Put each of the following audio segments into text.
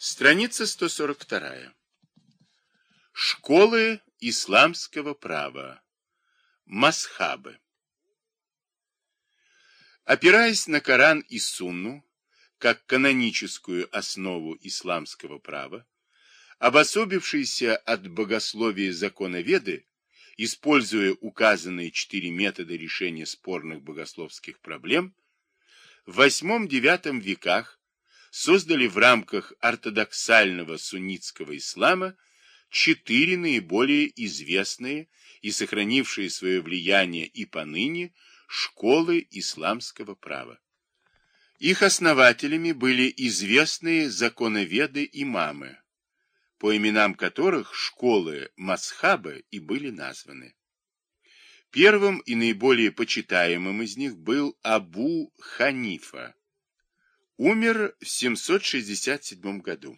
Страница 142. Школы исламского права. Масхабы. Опираясь на Коран и Сунну, как каноническую основу исламского права, обособившиеся от богословия законоведы, используя указанные четыре метода решения спорных богословских проблем, в VIII-IX веках создали в рамках ортодоксального суннитского ислама четыре наиболее известные и сохранившие свое влияние и поныне школы исламского права. Их основателями были известные законоведы-имамы, по именам которых школы Масхаба и были названы. Первым и наиболее почитаемым из них был Абу Ханифа, Умер в 767 году.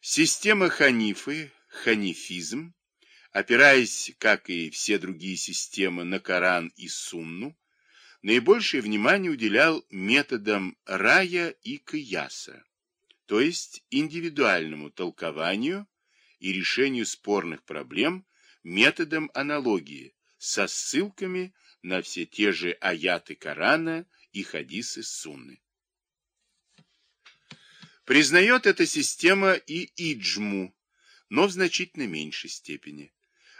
Система ханифы, ханифизм, опираясь, как и все другие системы, на Коран и Сунну, наибольшее внимание уделял методам рая и кияса, то есть индивидуальному толкованию и решению спорных проблем методом аналогии со ссылками на все те же аяты Корана и хадисы Сунны. Признает эта система и иджму, но в значительно меньшей степени.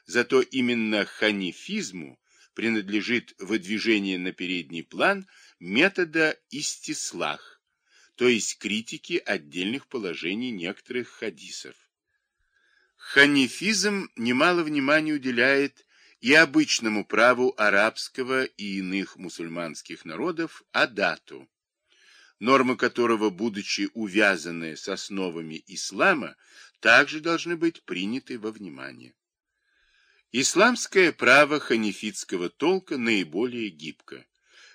Зато именно ханифизму принадлежит выдвижение на передний план метода истислах, то есть критики отдельных положений некоторых хадисов. Ханифизм немало внимания уделяет и обычному праву арабского и иных мусульманских народов адату, нормы которого, будучи увязаны с основами ислама, также должны быть приняты во внимание. Исламское право ханифитского толка наиболее гибко.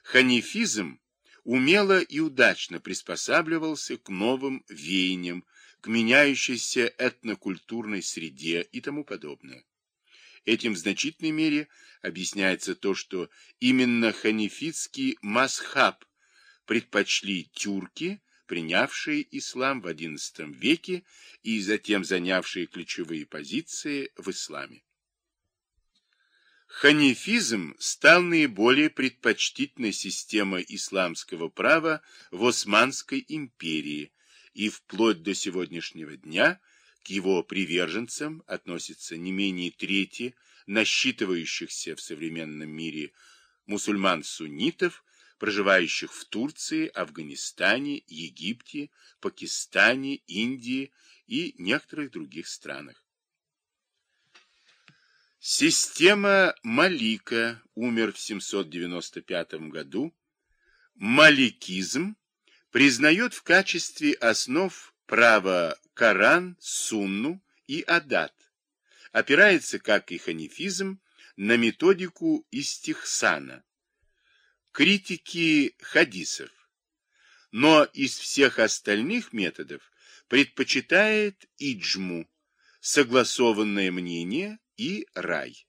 Ханифизм умело и удачно приспосабливался к новым веяниям, к меняющейся этнокультурной среде и тому подобное. Этим в значительной мере объясняется то, что именно ханифитский масхаб предпочли тюрки, принявшие ислам в XI веке и затем занявшие ключевые позиции в исламе. Ханифизм стал наиболее предпочтительной системой исламского права в Османской империи и вплоть до сегодняшнего дня к его приверженцам относится не менее трети насчитывающихся в современном мире мусульман-суннитов проживающих в Турции, Афганистане, Египте, Пакистане, Индии и некоторых других странах. Система Малика умер в 795 году. Маликизм признает в качестве основ право Коран, Сунну и Адат. Опирается, как и ханифизм, на методику истихсана, критики хадисов, но из всех остальных методов предпочитает иджму, согласованное мнение и рай.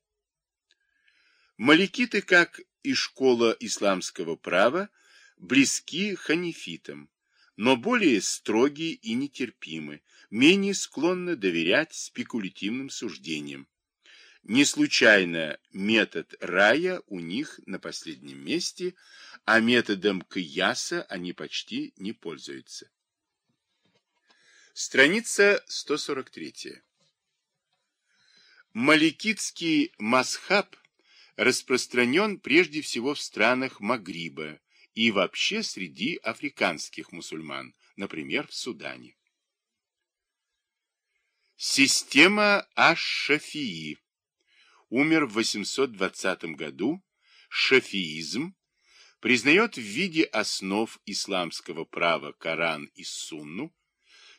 Маликиты, как и школа исламского права, близки ханифитам, но более строгие и нетерпимы, менее склонны доверять спекулятивным суждениям. Не случайно метод рая у них на последнем месте, а методом кияса они почти не пользуются. Страница 143. Маликитский масхаб распространен прежде всего в странах Магриба и вообще среди африканских мусульман, например, в Судане. Система Аш-Шафии умер в 820 году, шафиизм признает в виде основ исламского права Коран и Сунну,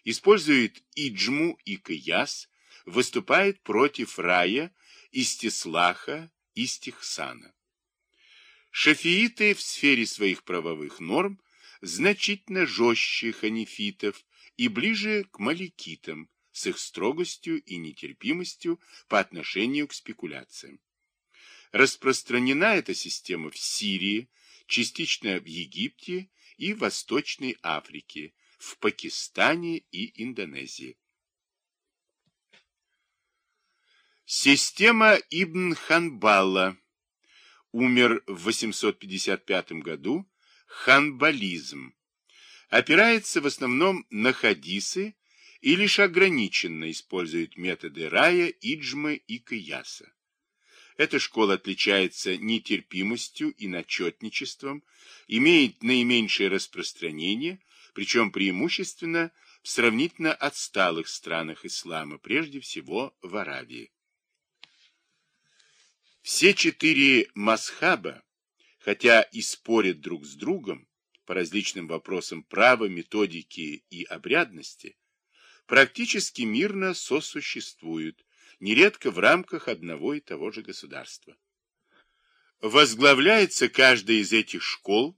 использует иджму и кияс, выступает против рая, истислаха, истихсана. Шафииты в сфере своих правовых норм значительно жестче ханифитов и ближе к маликитам, с их строгостью и нетерпимостью по отношению к спекуляциям. Распространена эта система в Сирии, частично в Египте и Восточной Африке, в Пакистане и Индонезии. Система Ибн Ханбала. Умер в 855 году. Ханбализм. Опирается в основном на хадисы и лишь ограниченно использует методы рая, иджмы и кияса. Эта школа отличается нетерпимостью и начетничеством, имеет наименьшее распространение, причем преимущественно в сравнительно отсталых странах ислама, прежде всего в Аравии. Все четыре масхаба, хотя и спорят друг с другом по различным вопросам права, методики и обрядности, практически мирно сосуществуют, нередко в рамках одного и того же государства. Возглавляется каждая из этих школ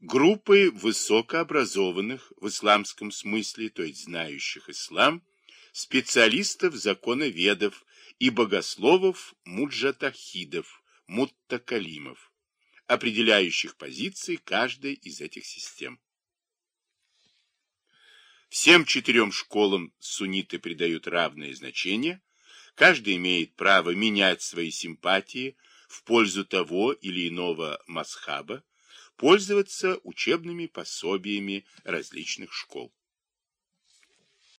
группой высокообразованных в исламском смысле, то есть знающих ислам, специалистов-законоведов и богословов-муджатахидов, муттакалимов, определяющих позиции каждой из этих систем. Всем четырем школам сунниты придают равное значение, каждый имеет право менять свои симпатии в пользу того или иного масхаба, пользоваться учебными пособиями различных школ.